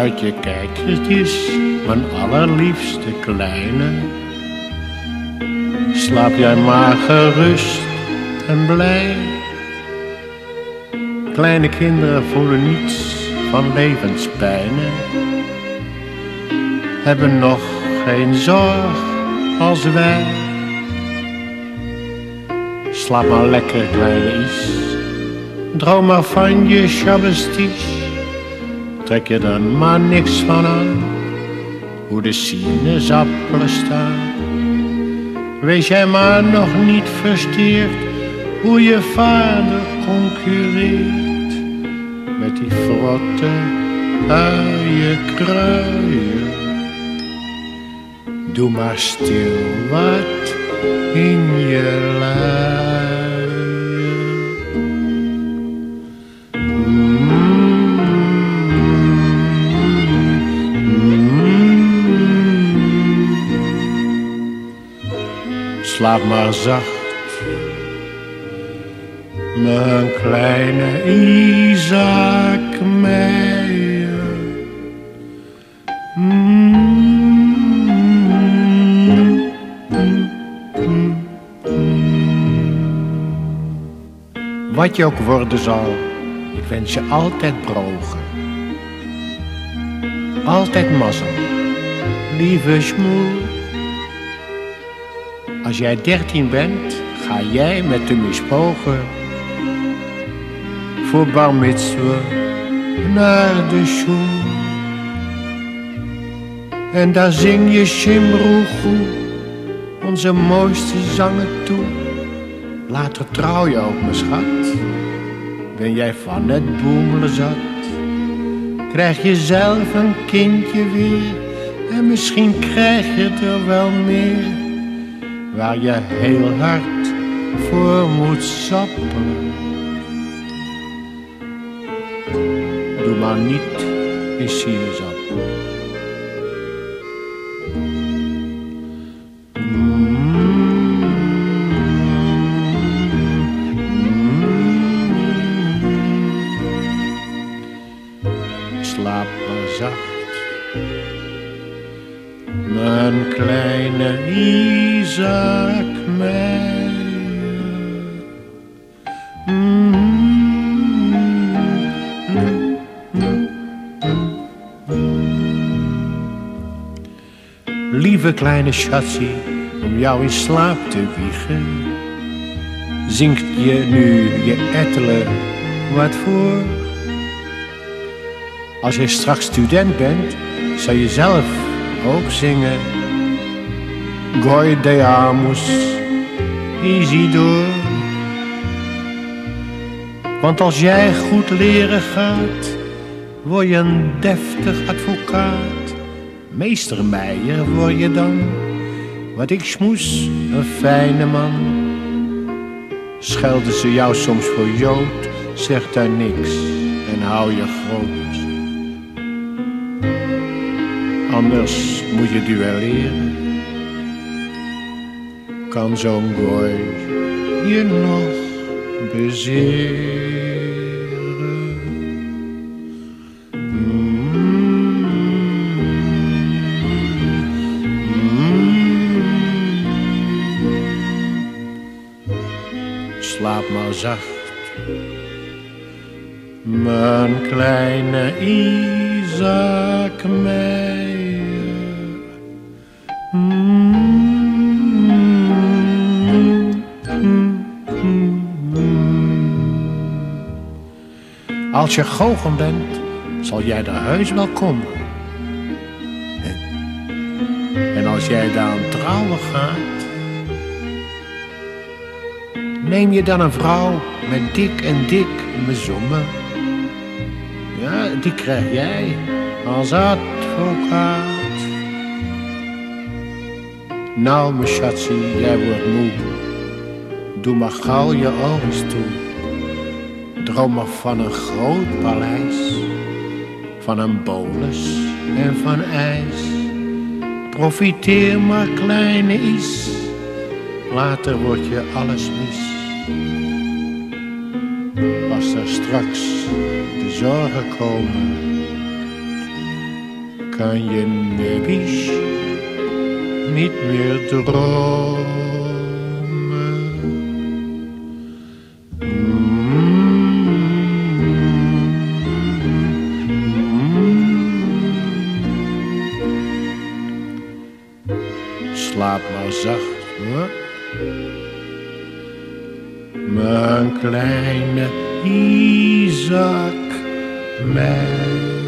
uit je kijkertjes, mijn allerliefste kleine. Slaap jij maar gerust en blij. Kleine kinderen voelen niets van levenspijnen. Hebben nog geen zorg als wij. Slaap maar lekker, kleine Is. Droom maar van je shabbesties. Trek je dan maar niks van aan. Hoe de sinaasappelen staan. Wees jij maar nog niet versteerd. Hoe je vader concurreert. Met die frotte kruien. Doe maar stil wat in je luien. Slaap maar zacht, mijn kleine Isaac Meijer. Wat je ook worden zal, ik wens je altijd brogen. Altijd mazzel, lieve smoel. Als jij dertien bent, ga jij met de mispogen voor bar naar de schoen. En daar zing je Shimroegoe, onze mooiste zangen toe. Later trouw je ook, mijn schat. Ben jij van het boemelen zat? Krijg je zelf een kindje weer. En misschien krijg je er wel meer. Waar je heel hard voor moet sappelen. Doe maar niet in sinaasappel. Mijn kleine Isaac Meijer. Lieve kleine schatsie, om jou in slaap te wiegen, zingt je nu je ettelen wat voor. Als je straks student bent, zal je zelf ook zingen. Gooi de amos, Isidor. Want als jij goed leren gaat, word je een deftig advocaat. Meester Meijer word je dan, wat ik smoes, een fijne man. Schelden ze jou soms voor Jood, zeg daar niks en hou je groot. Anders moet je duelleren. Kan zo'n gooi je nog bezeren? Slaap maar zacht, mijn kleine Als je goochel bent, zal jij er heus wel komen. En als jij dan trouwen gaat, neem je dan een vrouw met dik en dik mezommen. Die krijg jij als advocaat. Nou, mijn schatsie, jij wordt moe. Doe maar gauw je ogen toe. Droom maar van een groot paleis, van een bolus en van ijs. Profiteer maar, kleine is, later wordt je alles mis. Straks de zorgen komen, kan je nebbies niet meer dromen. Slaap maar zacht hoor. Mijn kleine Isaac, mijn